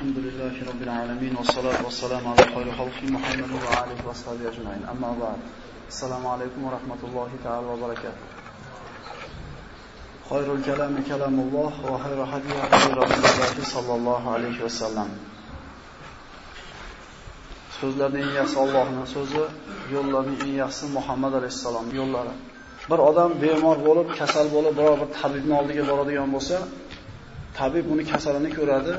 الحمد لله رب العالمين والصلاة والسلام على خير خلق محمد وعلى آله وصحبه أجمعين أما بعد السلام عليكم ورحمة الله تعالى وبركاته خير الكلام كلام الله وخير هدي هدي رسول الله صلى الله عليه وسلم so'zlarning eng yaxshi Allohning so'zi, yo'llarning eng yaxshisi Muhammad alayhisalom yo'llari. Bir odam bemor bo'lib, kasal bo'lib, biror bir tabibning oldiga boradigan bo'lsa, tabib uni kasalini ko'radi,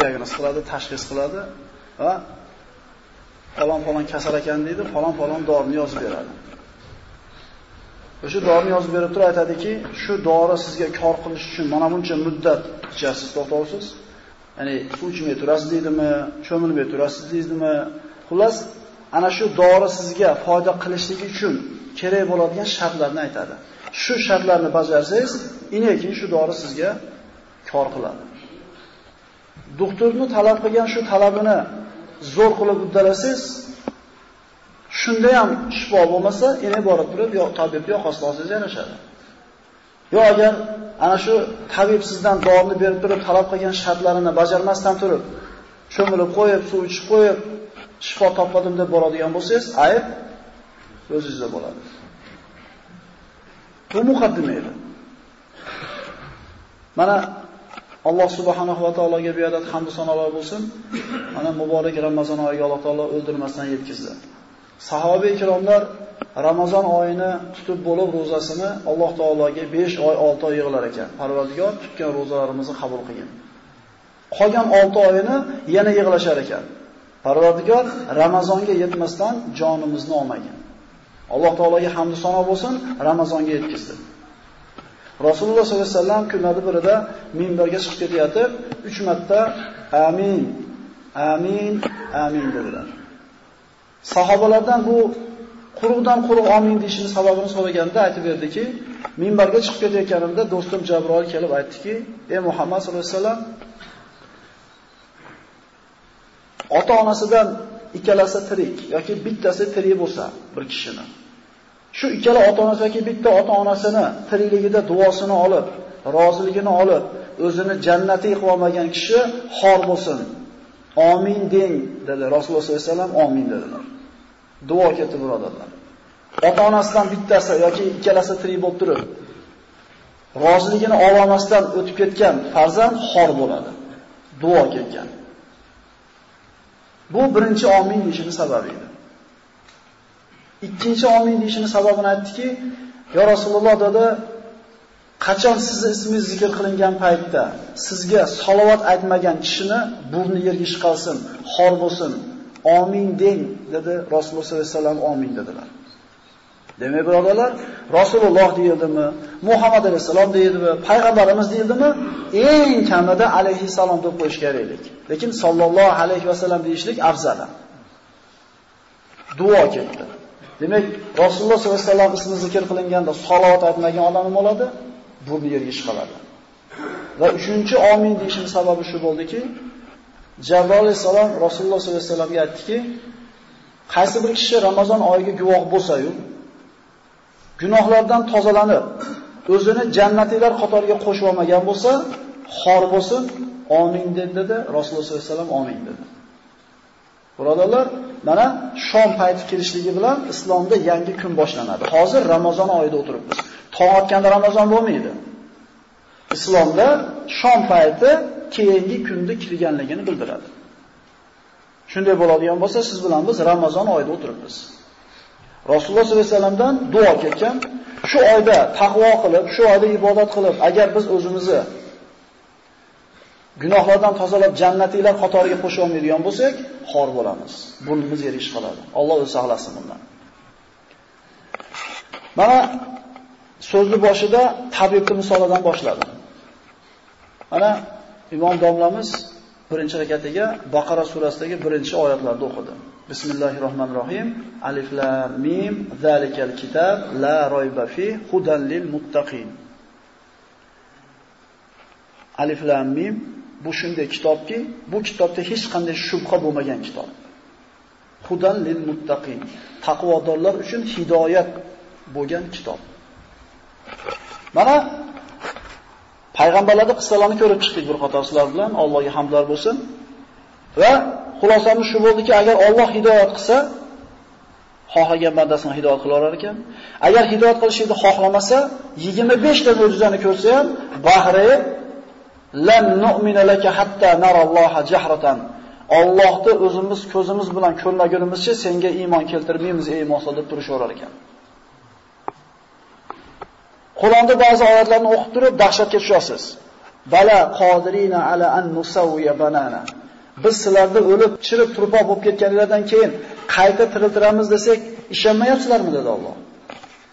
diagnoz qiladi, tashxis qiladi va falon falon kasal ekan deydi, falon falon dorini yozib beradi. O'sha dorini yozib berib turib aytadiki, shu dori sizga kor qilish uchun mana buncha muddat ichasiz, to'xtovsiz. Ya'ni suv ichmay turasiz deydimi, cho'milmay turasiz deydimi? Xullas, ana shu dori sizga foyda qilishligi uchun kerak bo'ladigan shartlarni aytadi. Shu shartlarni bajarsangiz, inekin shu dori sizga kor qiladi. Doktorni talab qilgan shu talabini zo'r qilib uddalasangiz, shunda ham shifo bo'lmasa, yana borib turib, yo tabibni yo hostosingiz yarashadi. Yo agar ana shu tabib sizdan dorini berib turib, talab qilgan shartlarini bajarmasdan turib, cho'milib qo'yib, suv ichib qo'yib, shifo topmadim deb boradigan bo'lsangiz, ayb o'zingizda bo'ladi. Bu muqaddima edi. Mana Alloh subhanahu va taologa beadat hamd sanolar bo'lsin. Mana muborak Ramazon oyiga Alloh taolo o'ldirmasdan yetkizdi. Sahoba ikromlar Ramazon oyini tutib bo'lib ro'zasini Alloh taologa 5 oy, 6 oy yig'lar ekan. Parvardigor tutgan ro'zalarimizni qabul qilgin. Qolgan 6 oyini yana yig'lashar ekan. Parvardigor Ramazonga yetmasdan jonimizni olmagan. Alloh taologa hamd sano bo'lsin, Ramazonga yetkizdi. Rasululloh sollallohu alayhi vasallam kunlari birida minbarga chiqib ketayotib, 3 marta amin, amin, amin dedilar. Sahobalardan bu quruqdan quruq amin deishining sababini so'raganda aytib berdiki, minbarga chiqib ketayotganimda do'stim Jabroil kelib aytdiki, "Ey Muhammad sollallohu alayhi vasallam, ota-onasidan ikkalasi tirik yoki bittasi tirik bo'lsa bir kishini shu ikkala ota-onasi yoki bitta ota-onasini tirikligida duosini olib, roziligini olib, o'zini jannatiy qilib olmagan kishi xor bo'lsin. Amin deng dedi Rasululloh sollallohu alayhi vasallam amin dedilar. Duo ketdi birodarlar. Ota-onasidan bittasi yoki ikkalasi tirik bo'lib turib, roziligini ololmasdan o'tib ketgan farzand xor bo'ladi. Duo ketgan. Bu birinchi omin deyishini sababi edi. Ikkinchi omin deyishini sababini aytdiki, "Ya Rasululloh" dedi, qachon sizni ismingiz zikr qilingan paytda sizga salovat aytmagan kishini burni yerga ishqalsin, xor bo'lsin, amin deng dedi Rasululloh sollallohu alayhi vasallam amin dedilar. Demak, birodarlar, Rasululloh deyildimi, Muhammad alayhisalom deyildimi, payg'ambarimiz deyildimi, eng kamida alayhisalom deb qo'yish kerak. Lekin sallallohu alayhi vasallam deyishlik afzal. Duo ketdi. Demak, Rasululloh sollallohu alayhi vasallam ismi zikr qilinganda salovat aytmagan odam nima bo'ladi? Burni yerga ishqaladi. Va uchinchi amin deyishning sababi shu bo'ldiki, Jabroil alayhisalom Rasululloh sollallohu alayhi vasallamga aytdiki, qaysi bir kishi Ramazon oyiga guvoh bo'lsa-yu, gunohlardan tozalanib, o'zini jannatiylar qatoriga qo'shib olmagan bo'lsa, xor bo'lsin, amin dedi, Rasululloh sollallohu alayhi vasallam amin dedi. Birodarlar, mana shom payti kelishligi bilan islomda yangi kun boshlanadi. Hozir Ramazon oyida o'tiribmiz. Tong otganda Ramazon bo'lmaydi. Islomda shom payti keyingi kunda kirganligini bildiradi. Shunday bo'ladigan bo'lsa, siz bilan biz Ramazon oyida o'tiribmiz. Rasululloh sollallohu alayhi vasallamdan duo ketgan, shu oyda taqvo qilib, shu oyda ibodat qilib, agar biz o'zimizni gunohlardan tozalab jannatiylar qatoriga qo'sha olmaydigan bo'lsak, xor bo'lamiz. Burnimiz yerish qoladi. Alloh o'zi saqlasin bundan. Mana so'zni boshida tabibni misolidan boshladim. Mana imom domlamiz birinchi rakatiga Baqara surasidagi birinchi oyatlarni o'qidi. Bismillahirrohmanirrohim. Alif lam mim zalikal kitab la royba fi hudan lil muttaqin. Alif lam mim bu shunday kitobki, bu kitobda hech qanday shubha bo'lmagan kitob. Hudan lil muttaqin. Taqvodorlar uchun hidoyat bo'lgan kitob. Mana Payg'ambarlarning qissalarini ko'rib chiqdik bir qator sizlar bilan. Allohga hamdlar bo'lsin. Va xulosamiz shu bo'ldiki, agar Alloh hidoyat qilsa, xohlagan bandasini hidoyat qilar ekan. Agar hidoyat qilishni xohlamasa, 25 ta mo'jizani ko'rsa ham, bahri lan nu'mina laka hatta naralloha jahratan. Allohni o'zimiz ko'zimiz bilan ko'rmagunimizcha senga iymon keltirmaymiz ey Musa deb turishaverar ekan. Qur'onda ba'zi oyatlarni o'qib turib dahshatga tushasiz. Bala qodirina ala an nusawiya banana. Biz sizlarni o'lib, chirib, turpoq bo'lib ketganingizdan keyin qayta tiriltiramiz desak, ishonmayapsizlarmi dedi Alloh.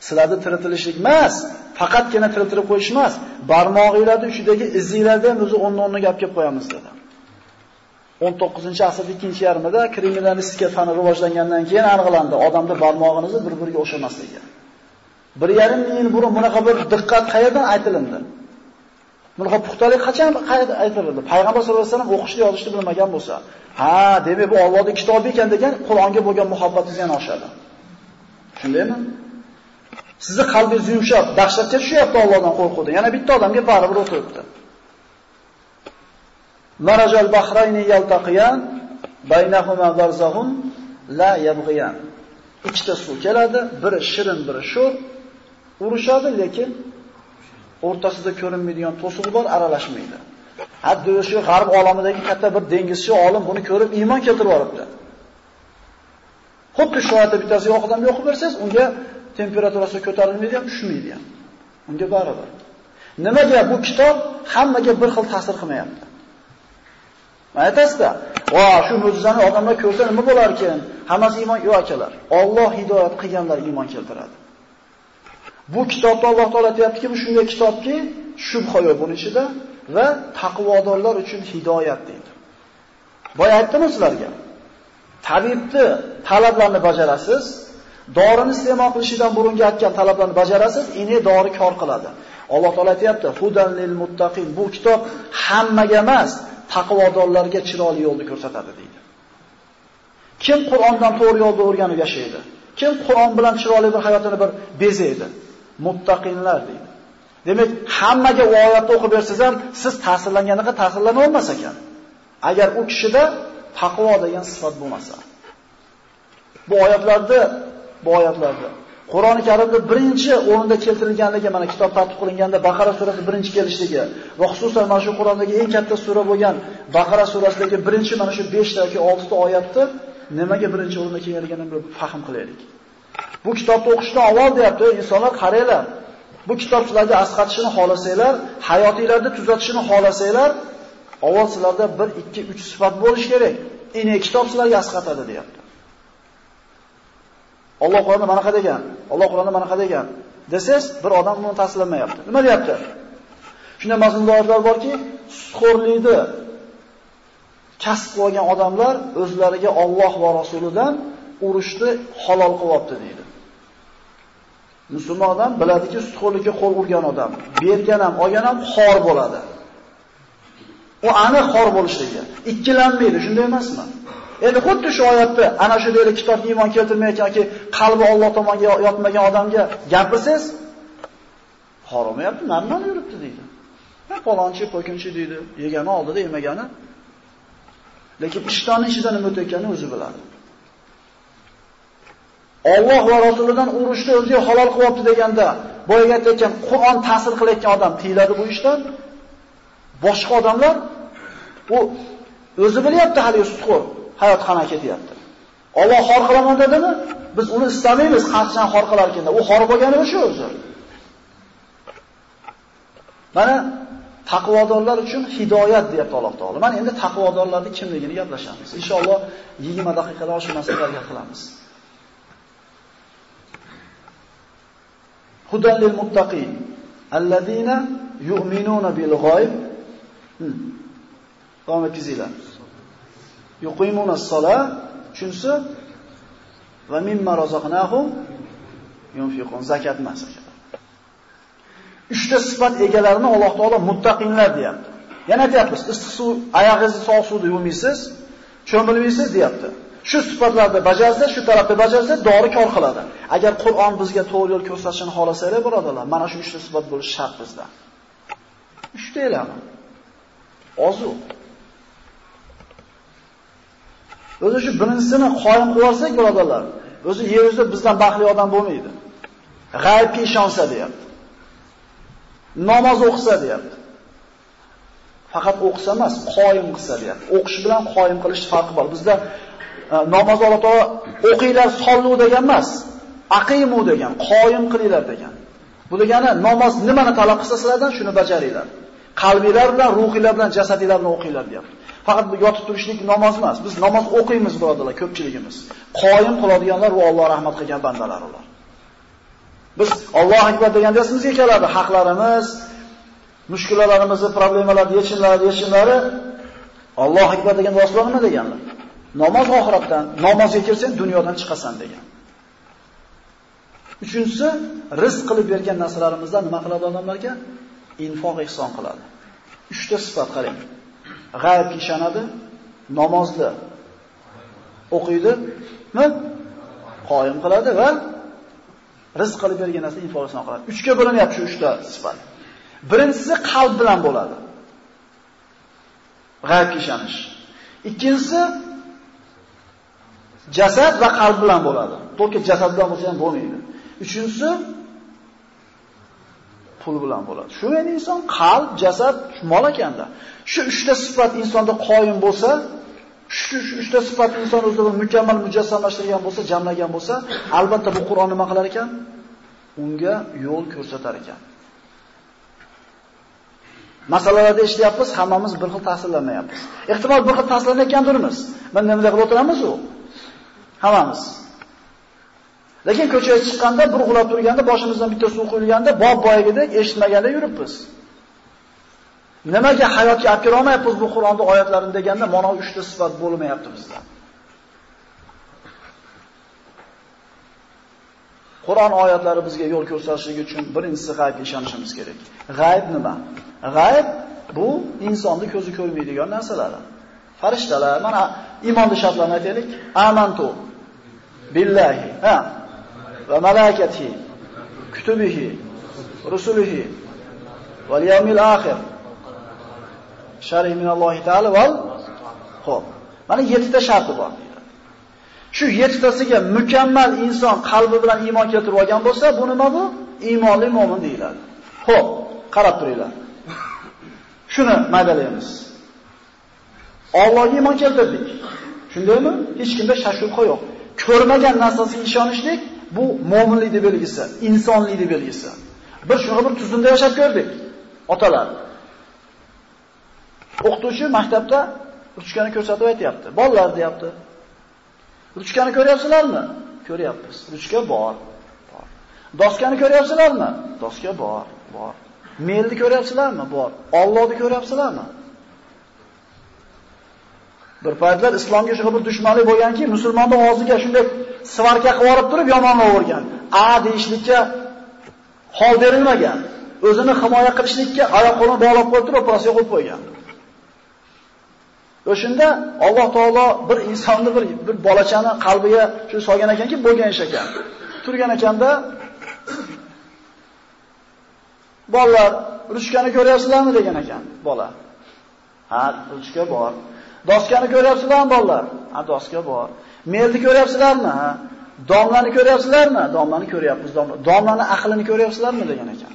Sizlarni tiriltirishlik emas, faqatgina tiriltirib qo'yish emas, barmog'inglarning uchidagi izinglarni ham o'zi o'rni-o'rni gap kelib qo'yamiz dedi. 19-asrning ikkinchi yarmida kriminalistika fani rivojlangandan keyin aniqlandi, odamda barmog'inizni bir-biriga o'xshamasligi. Bir yarim ming yil burun bunaqa bir diqqat qayerdan aytilindi? Bunaqa puxtalik qachon aytildi? Payg'ambar sollallohu alayhi vasallam o'qishni yozishni bilmagan bo'lsa, ha, demak bu Allohning kitobi ekan degan Qur'onga bo'lgan muhabbatingiz yana oshadi. Shundaymi? Sizni qalbingiz yumshab, dahshatga tushyapti Allohdan qo'rquvdan. Yana bitta odamga baribir o'tiribdi. Marajal bahrayni yaltaqiyan baynahuma barzahun la yabghiyan. Ikkita suv keladi, biri shirin, biri sho'r, urushadi, lekin o'rtasida ko'rinmaydigan to'siq bor, aralashmaydi. Hatto shu g'arb olamidagi katta bir dengizchi olim buni ko'rib iymon keltirib yuboribdi. Xuddi shu oyatda bittasi yo'q yo'qib o'qib bersangiz, unga temperaturasi ko'tarilmaydi ham, tushmaydi ham. Unga baribir. Nimaga bu kitob hammaga bir xil ta'sir qilmayapti? Aytasizda, "Va, shu mo'jizani odamlar ko'rsa nima bo'lar ekan? Hammasi iymon yo'q akalar. Alloh hidoyat qilganlar iymon keltiradi." Bu kitobda Alloh taolo aytayaptiki, bu shunday kitobki, shubha yo'q buning ichida va taqvodorlar uchun hidoyat deydi. Boya aytdim sizlarga. Tabibni talablarini bajarasiz, dorini iste'mol qilishidan burungi aytgan talablarni bajarasiz, ini dori kor qiladi. Alloh taolay aytayapti, "Hudan lil muttaqin." Bu kitob hammaga emas, taqvodorlarga chiroyli yo'lni ko'rsatadi deydi. Kim Qur'ondan to'g'ri yo'lda o'rganib yashaydi? Kim Qur'on bilan chiroyli bir hayotini bir bezaydi? Muttaqinlar deydi. Demak, hammaga u oyatni o'qib bersangiz ham siz ta'sirlanganiga ta'sirlana olmas ekan. Agar u kishida taqvo degan sifat bo'lmasa. Bu oyatlarda, bu oyatlarda Qur'oni Karimda birinchi o'rinda keltirilganligi mana kitob tartib qilinganda Baqara surasi birinchi kelishligi va xususan mana shu Qur'ondagi eng katta sura bo'lgan Baqara surasidagi birinchi mana shu 5 ta yoki 6 ta oyatni nimaga birinchi o'rinda kelganligini bir fahm qilaylik. Bu kitobni o'qishdan avval deyapti, insonlar qaranglar. Bu kitob sizlarga asqatishini xohlasanglar, hayotingizni tuzatishini xohlasanglar, avval sizlarda 1, 2, 3 sifat bo'lish kerak. Ini kitob sizlarga asqatadi deyapti. Alloh Qur'onda mana qanaqa degan? Alloh Qur'onda mana qanaqa degan? Desangiz, bir odam buni tasdiqlamayapti. Nima deyapti? Shunday mazmun oyatlar borki, sutxo'rlikni kasb qilgan odamlar o'zlariga Alloh va rasulidan urushni halol qilyapti deydi. Musulmon odam biladiki, sutxo'rlikka qo'l urgan odam, bergan ham, olgan ham xor bo'ladi. U aniq xor bo'lishligi. Ikkilanmaydi, shunday emasmi? Endi xuddi shu oyatda ana shu deylik kitobga iymon keltirmayotgan yoki qalbi Alloh tomonga yotmagan odamga gapirsangiz, horomayapti, normal yuribdi deydi. Ha, palonchi, po'kinchi deydi, yegani oldida yemagani. Lekin ishtonning ichida nima o'tayotganini o'zi biladi. Alloh va rasulidan urushni o'ziga halol qilyapti deganda, boyaga aytgan Qur'on ta'sir qilayotgan odam tiyiladi bu ishdan. Boshqa odamlar u o'zi bilyapti hali sutxo'r. Hayot qana ketyapti. Alloh xor qilaman dedimi? Biz uni istamaymiz, qancha xor qilar ekanda. U xor bo'lgani o'sha o'zi. Mana taqvodorlar uchun hidoyat deyapti Alloh taolo. Mana endi taqvodorlarning kimligini gaplashamiz. Inshaalloh 20 daqiqada shu masalalarga qilamiz. Hudan lil muttaqin allazina yu'minuna bil g'oyb. Hmm. Davom etkizinglar. Yuqimuna sola tushunsa va mimma razaqnahum yunfiqun zakat emas uchta sifat egalarini Alloh taolo muttaqinlar deyapti. Yana aytyapmiz, issiq suv oyog'ingizni sovuq suvda yuvmaysiz, cho'milmaysiz deyapti. Shu sifatlarni bajarsa, shu tarafda bajarsa, dori kor qiladi. Agar Qur'on bizga to'g'ri yo'l ko'rsatishini xohlasangiz, birodarlar, mana shu uchta sifat bo'lishi shart bizda. Uchta elami. Ozu. O'zi shu birinchisini qoyim qilib olsak, birodarlar, o'zi yer yuzida bizdan baxtli odam bo'lmaydi. G'aybga ishonsa deyapti. Namoz o'qisa deyapti. Faqat o'qisa emas, qoyim qilsa deyapti. O'qish bilan qoyim qilish farqi bor. Bizda e, namoz Alloh taolo o'qinglar sollu degan emas, aqimu degan, qoyim qilinglar degan. Bu degani namoz nimani talab qilsa sizlardan shuni bajaringlar. Qalbinglar bilan, ruhinglar bilan, jasadinglar bilan o'qinglar deyapti. Faqat bu yotib turishlik namoz emas. Biz namoz o'qiymiz, birodalar, ko'pchiligimiz. Qoyim qiladiganlar va Alloh rahmat qilgan bandalar ular. Biz Alloh akbar deganda esimizga keladi haqlarimiz, mushkulalarimizni, problemalarni yechimlari, yechimlari Alloh akbar degan rasululloh nima deganlar? Namoz oxiratdan, namozga kirsang dunyodan chiqasan degan. Uchinchisi, rizq qilib bergan narsalarimizdan nima qiladi odamlarga? Infoq ihson qiladi. 3 ta sifat qarang. G'ayibga ishonadi, namozda o'qiydi, mi? Qoyim qiladi va rizq qilib bergan narsa infosini qiladi. 3 ga bo'linyapti shu 3 ta sifat. Birinchisi qalb bilan bo'ladi. G'ayibga ishonish. Ikkinchisi jasad va qalb bilan bo'ladi. To'ki jasad bilan bo'lsa ham bo'lmaydi. Uchinchisi pul bilan bo'ladi. Shu ya'ni inson qalb, jasad, mol ekanda. Shu uchta sifat insonda qoyim bo'lsa, shu uchta sifat inson o'zida mukammal mujassamlashtirgan bo'lsa, jamlagan bo'lsa, albatta bu Qur'on nima qilar ekan? Unga yo'l ko'rsatar ekan. Masalalarda ishlayapmiz, hammamiz bir xil ta'sirlanmayapmiz. Ehtimol bir xil ta'sirlanayotgandirmiz. Men nima qilib o'tiramiz u? Hammamiz. Lekin ko'chaga chiqqanda, burg'ulab turganda, boshimizdan bitta suv quyilganda, bob boyigidek eshitmaganda yuribmiz. Nimaga hayotga olib kira olmayapmiz bu Qur'onning oyatlarini deganda, mana 3 ta sifat bo'lmayapti bizda. Qur'on oyatlari bizga yo'l ko'rsatishligi uchun birinchisi g'aybga ishonishimiz kerak. G'ayb nima? G'ayb bu insonni ko'zi ko'rmaydigan narsalar. Farishtalar, mana iymonning shartlarini aytaylik. Amantu billahi, ha, va malaikatihi, kutubihi, rusulihi val yawmil akhir. Sharih min Alloh taala val Xo'p. Mana 7 ta sharti bor. Shu 7 tasiga mukammal inson qalbi bilan iymon keltirib olgan bo'lsa, bu nima bu? Iymonli mu'min deyiladi. Xo'p, qarab turinglar. Shuni maydalaymiz. Allohga iymon keltirdik. Shundaymi? Hech kimda shak shubha yo'q. Ko'rmagan narsasiga ishonishlik bu mo'minlikning belgisi, insonlikni belgisi. Bir shuni bir tuzumda yashab ko'rdik. Otalar. O'qituvchi maktabda ruchkani ko'rsatib aytayapti. Bolalar deyapti. Ruchkani ko'ryapsizlarmi? Ko'ryapmiz. Ruchka bor. Bor. Doskani ko'ryapsizlarmi? Doska bor. Bor. Melni ko'ryapsizlarmi? Bor. Allohni ko'ryapsizlarmi? Bir paytlar islomga shu bir dushmanlik bo'lganki, musulmonning og'ziga shunday svarka qilib olib turib yomonlavergan. A deyishlikka hol berilmagan. O'zini himoya qilishlikka oyoq qo'lini bog'lab qo'yib turib operatsiya qilib qo'ygan. O'shunda Alloh taolo bir insonni bir bir bolachani qalbiga shu solgan ekanki, bo'lgan ish ekan. Turgan ekanda bolalar ruchkani ko'ryapsizlarmi degan ekan bola. Ha, ruchka bor. Doskani ko'ryapsizlarmi bolalar? Ha, doska bor. Melni ko'ryapsizlarmi? Ha. Domlani ko'ryapsizlarmi? Domlani ko'ryapmiz, domla. Domlani aqlini ko'ryapsizlarmi degan ekan.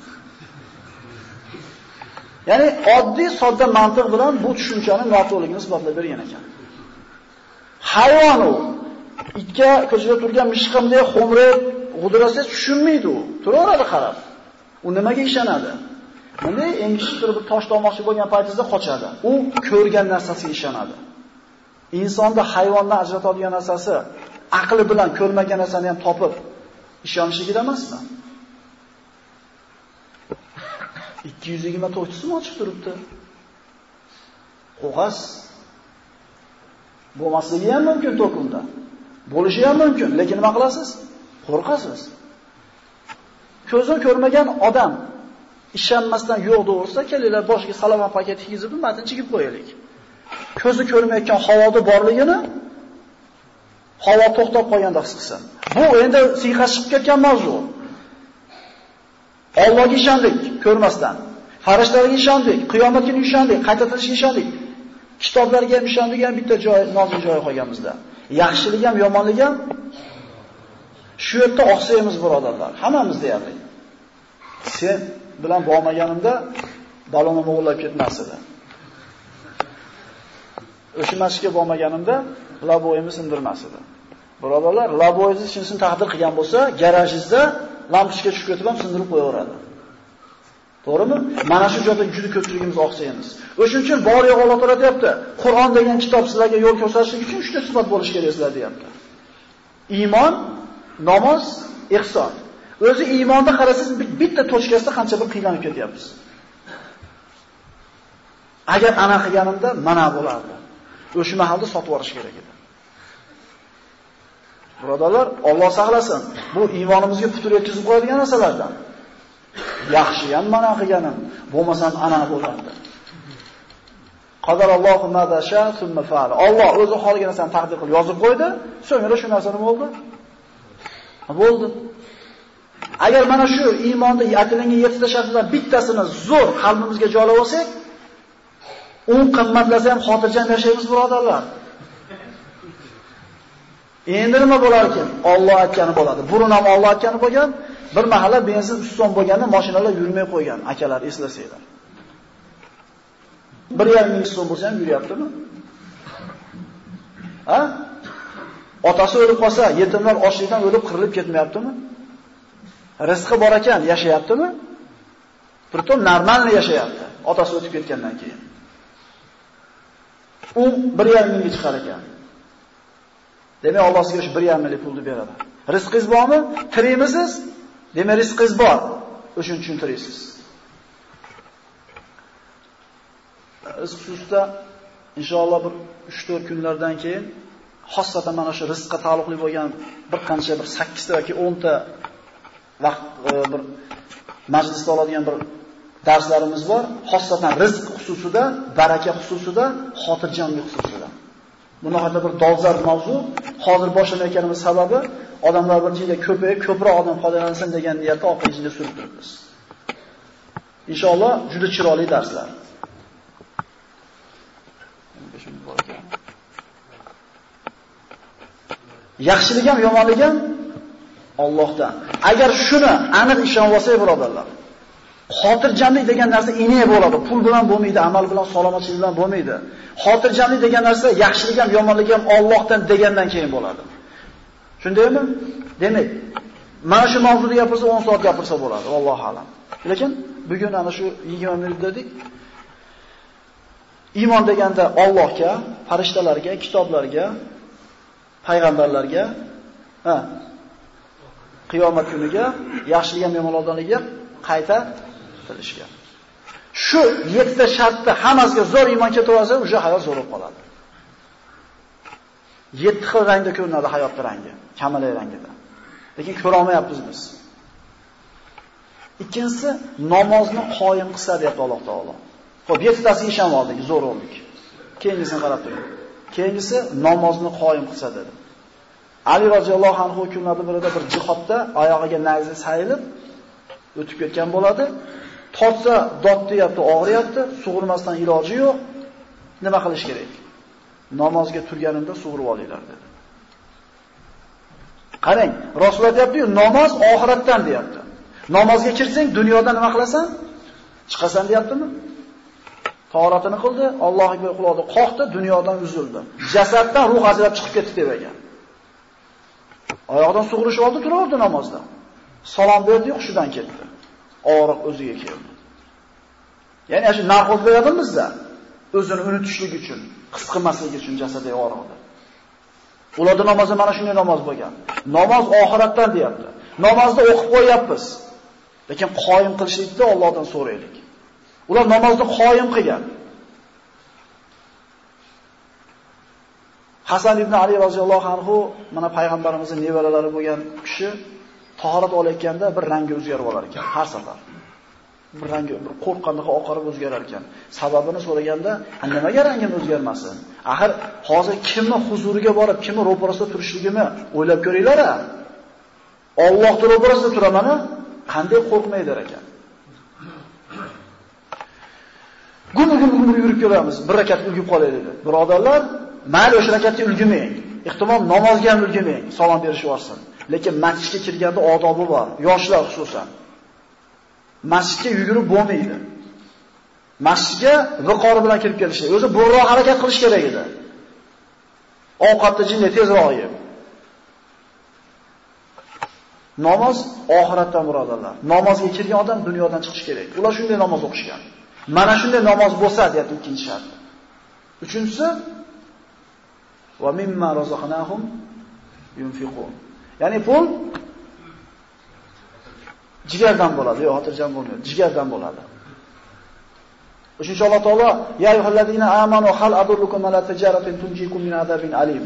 Ya'ni oddiy sodda mantiq bilan bu tushunchani noto'g'ligini isbotlab bergan ekan. Hayvon u. Itga ko'chada turgan mishqimdek xo'mrib, g'udirasa tushunmaydi u. Turaveradi qarab. U nimaga ishonadi? Bunday engishib turib tosh tomoqchi bo'lgan paytingizda qochadi. U ko'rgan narsasiga ishonadi. Insonda hayvondan ajratadigan narsasi aqli bilan ko'rmagan narsani ham topib ishonishligida emasmi? 224 so'm ochiq turibdi. Qo'g'as bo'lmasligi ham mumkin to'kunda. Bo'lishi ham mumkin, lekin nima qilasiz? Qo'rqasiz. Ko'zni ko'rmagan odam ishonmasdan yo'q to'g'risida kelinglar boshiga salomon paket kiygizib matn chigib qo'yaylik. Ko'zi ko'rmayotgan havoda borligini havo to'xtab qolganda his qilsin. Bu endi siyqa chiqib ketgan mavzu. Allohga ishondik ko'rmasdan. Farishtalarga ishondik, qiyomat ishondik, qayta tirilishga ishondik. Kitoblarga ham ishondik, ham bitta joy, nozil joy qo'yganmizda. Yaxshilik ham, yomonlik ham shu yerda oqsaymiz birodarlar, hammamiz deyapti. Sen bilan bormaganimda balona o'g'irlab ketmas edi. O'sha masjidga bormaganimda laboyimni sindirmas edi. Birodarlar, laboyingiz chinsini taqdir qilgan bo'lsa, garajingizda lampochka tushib ketib ham sindirib qo'yaveradi. To'g'rimi? Mana shu joyda juda ko'pchiligimiz oqsaymiz. O'shuning uchun bor yo'q Alloh taolo deyapti. Qur'on degan kitob sizlarga yo'l ko'rsatish uchun uchta sifat bo'lish kerak sizlar deyapti. Iymon, namoz, ihson. O'zi iymonda qarasiz bitta tochkasida qancha bir qiylanib ketyapmiz. Agar ana qilganimda mana bo'lardi. O'sha mahalda sotib olish kerak edi. Birodarlar, Alloh saqlasin. Bu iymonimizga putur yetkazib qo'yadigan narsalardan. Yaxshi ham mana qilganim, bo'lmasam ana bo'lardi. Qadarallohu madasha summa fa'ala. Alloh o'zi xohlagan narsani taqdir qilib yozib qo'ydi, so'ngra shu narsa nima bo'ldi? Bo'ldi. Agar mana shu iymonni aytilgan 7 ta shartdan bittasini zo'r qalbimizga joylab olsak, un qimmatlasa ham xotirjam yashaymiz birodarlar. Endi nima bo'lar ekan? Alloh aytgani bo'ladi. Burun ham Alloh aytgani bo'lgan, bir mahalla benzin ustun bo'lganda mashinalar yurmay qo'ygan, akalar eslasanglar. 1.5 ming so'm bo'lsa ham yuryaptimi? Ha? Otasi o'lib qolsa, yetimlar ochlikdan o'lib qirilib ketmayaptimi? Rizqi bor ekan, yashayaptimi? Pritom normalni yashayapti, otasi o'tib ketgandan keyin. U 1.5 mingga chiqar ekan. Demak, Alloh sizga shu 1.5 minglik pulni beradi. Rizqingiz bormi? Tirikmisiz? Demak, rizqingiz bor. O'shuni tushuntirasiz. Rizq xususida inshaalloh bir 3-4 kunlardan keyin xossatan mana shu rizqqa taalluqli bo'lgan bir qancha bir 8 ta yoki 10 ta vaqt e, bir majlisda oladigan bir darslarimiz bor. Xossatan rizq xususida, baraka xususida, xotirjamlik xususida. Buni bir dolzarb mavzu. Hozir boshlamayotganimiz sababi odamlar bir jinga ko'payib, ko'proq odam foydalansin degan niyatda orqa ichida surib turibmiz. Inshaalloh juda chiroyli darslar. Yaxshilik ham, yomonlik ham Allohdan. Agar shuni aniq ishonib olsak, birodarlar, xotirjamlik degan narsa ine bo'ladi. Pul bilan bo'lmaydi, amal bilan, salomatlik bilan bo'lmaydi. Xotirjamlik degan narsa yaxshilik ham, yomonlik ham Allohdan degandan keyin bo'ladi. Shundaymi? Demak, mana shu mavzuda gapirsa 10 soat gapirsa bo'ladi, Alloh alam. Lekin bugun ana shu 20 minut dedik. Iymon deganda Allohga, farishtalarga, kitoblarga, payg'ambarlarga, ha, qiyomat kuniga, yaxshilik ham yomonlardanligiga qayta tilishga. Shu 7 ta shartda hammasiga zo'r iymon ketaversa, o'sha hayot zo'r bo'lib qoladi. 7 xil rangda ko'rinadi hayotning rangi, kamalak rangida. Lekin ko'ra olmayapmiz biz. Ikkinchisi namozni qoyim qilsa deyapti Alloh taolo. Xo'p, yettitasiga ishon oldik, zo'r oldik. Keyingisini qarab turing. Keyingisi namozni qoyim qilsa dedi. Ali roziyallohu anhu kunlarda birida bir jihodda oyog'iga nayzi sayilib o'tib ketgan bo'ladi. Tortsa dod deyapti, og'riyapti, sug'urmasdan iloji yo'q. Nima qilish kerak? Namozga turganimda sug'urib olinglar dedi. Qarang, Rasululloh aytibdi-yu, namoz oxiratdan deyapti. Namozga kirsang, dunyoda nima qilasan? Chiqasan deyaptimi? Tahoratini qildi, Allohga qo'ladi, qoqdi, dunyodan uzildi. Jasaddan ruh ajrab chiqib ketdi deb. Oyoqdan sug'urish oldi turardi namozda. Salom berdi, hushidan ketdi. Og'riq o'ziga keldi. Ya'ni shu narxoz beradimizda o'zini unutishlik uchun, his qilmaslik uchun jasadiy og'riqdi. Ularda namozi mana shunday namoz bo'lgan. Namoz oxiratdan deyapti. Namozda o'qib qo'yapmiz. Lekin qoyim qilishlikda Allohdan so'raylik. Ular namozni qoyim qilgan. Hasan ibn Ali roziyallohu anhu mana payg'ambarimizning nevaralari bo'lgan kishi tahorat olayotganda bir rangi o'zgarib olar ekan har safar. Bir rangi bir qo'rqqandaqa oqarib o'zgarar ekan. Sababini so'raganda, "Nimaga rangim o'zgarmasin? Axir hozir kimni huzuriga borib, kimni ro'parasida turishligimni o'ylab ko'ringlar-a. Allohning ro'parasida turaman-a, qanday qo'rqmaydir ekan." Gum-gum-gum yurib kelamiz, bir rakat ulgib qolay dedi. Birodarlar, mayli o'sha rakatga ulgimang. Ehtimol namozga ham ulgimang, salom berish yorsin. Lekin masjidga kirganda odobi bor, yoshlar xususan. Masjidga yugurib bo'lmaydi. Masjidga viqori bilan kirib kelish. O'zi burroq harakat qilish kerak edi. Ovqatni jinni tezroq yeb. Namoz oxiratdan birodarlar. Namozga kirgan odam dunyodan chiqish kerak. Ular shunday namoz o'qishgan. Mana shunday namoz bo'lsa, deyapti ikkinchi shart. Uchinchisi va mimma razaqnahum yunfiqun. Ya'ni pul jigardan bo'ladi, yo'q, xotirjam bo'lmaydi. Jigardan bo'ladi. Uchinchi Alloh taolo ya ayyuhallazina amanu hal adullukum ala tijaratin tunjikum min azabin alim.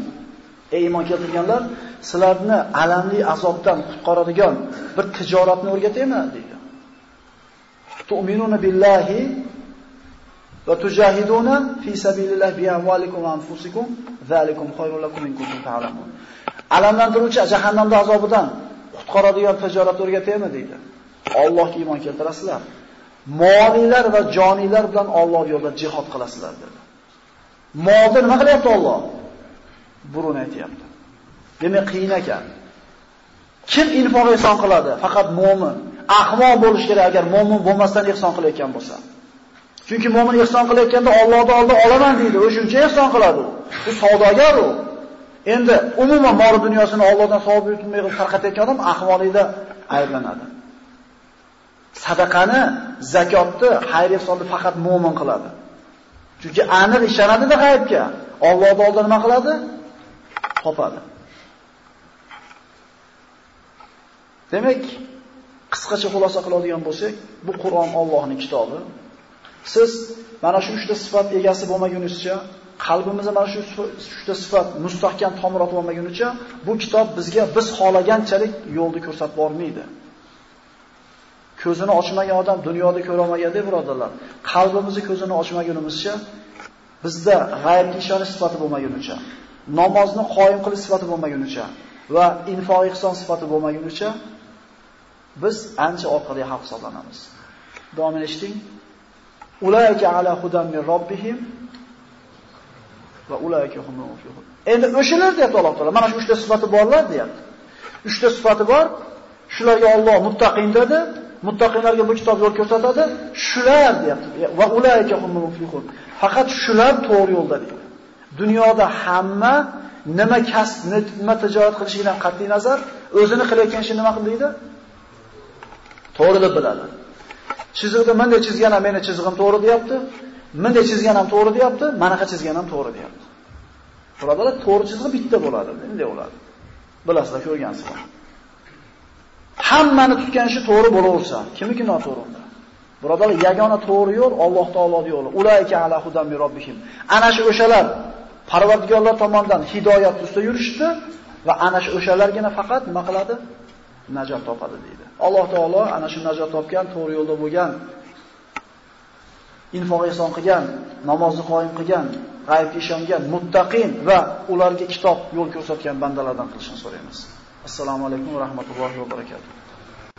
Ey iymon keltirganlar, sizlarni alamli azobdan qutqaradigan bir tijoratni o'rgataymi deydi. Tu'minuna billahi va tujahiduna fi sabilillahi bi amwalikum va anfusikum zalikum khayrun lakum in kuntum ta'lamun. Alamlantiruvchi jahannamda azobidan qutqaradigan tijorat o'rgataymi deydi. Allohga iymon keltirasizlar. Molinglar va joninglar bilan Alloh yo'lida jihad qilasizlar dedi. Molni nima qilyapti Alloh? Burun aytayapti. Demak qiyin ekan. Kim infoq ehson qiladi? Faqat mu'min. Ahmoq bo'lish kerak agar mu'min bo'lmasdan ihson qilayotgan bo'lsa. Chunki mu'min ihson qilayotganda Allohdan oldida olaman deydi. O'shuncha ihson qiladi. Bu savdogar u. Endi umuman mol dunyosini Allohdan savob yutmay tarqatayotgan odam ahvolida ayblanadi. Sadaqani, zakotni, xayr ihsonni faqat mu'min qiladi. Chunki aniq ishonadi-da g'aybga. Allohdan oldida nima qiladi? Topadi. Demak, qisqacha xulosa qiladigan bo'lsak, bu Qur'on Allohning kitobi. Siz mana shu uchta sifat egasi bo'lmagunizcha, qalbimizda mana shu uchta sifat mustahkam tomir otib olmagunicha, bu kitob bizga biz xohlaganchalik yo'lni ko'rsatib bormaydi. Ko'zini ochmagan odam dunyoda ko'ra olmaydi, birodarlar. Qalbimizni ko'zini ochmagunimizcha, bizda g'aybga ishonish sifati bo'lmaguningizcha, namozni qoyim qilish sifati bo'lmaguningizcha va infoq ihson sifati bo'lmaguningizcha biz ancha orqada xalq hisoblanamiz. Davom eshiting. Ulayka ala hudan min robbihim va ulayka hum muflihun. Endi o'shalar deyapti Alloh taolo. Mana shu uchta sifati borlar deyapti. Uchta sifati bor. Shularga Alloh muttaqin dedi. Muttaqinlarga bu kitob yo'l ko'rsatadi. Shular deyapti. Va ulayka hum muflihun. Faqat shular to'g'ri yo'lda deydi. Dunyoda hamma nima kasb, nima tijorat qilishidan qat'iy nazar o'zini qilayotgan ishini nima qildi To'g'ri deb biladi. Chiziqda bunday chizgan ham meni chizig'im to'g'ri deyapti. Bunday chizgan ham to'g'ri deyapti, manaqa chizgan ham to'g'ri deyapti. Birodarlar, to'g'ri chizig'i bitta bo'ladi, bunday bo'ladi. Bilasizlar, ko'rgansizlar. Hammani tutgan ishi to'g'ri bo'laversa, kimniki noto'g'ri unda? Birodarlar, yagona to'g'ri yo'l Alloh taoloning yo'li. Ulayka ala hudan mi robbihim. Ana shu o'shalar Parvardigorlar tomonidan hidoyat ustida yurishdi va ana shu o'shalargina faqat nima qiladi? Najot topadi deydi. Alloh taolo ana shu najot topgan, to'g'ri yo'lda bo'lgan, infoq ehson qilgan, namozni qoyim qilgan, g'aybga ishongan, muttaqin va ularga kitob yo'l ko'rsatgan bandalardan qilishni so'raymiz. Assalomu alaykum va rahmatullohi va barakatuh.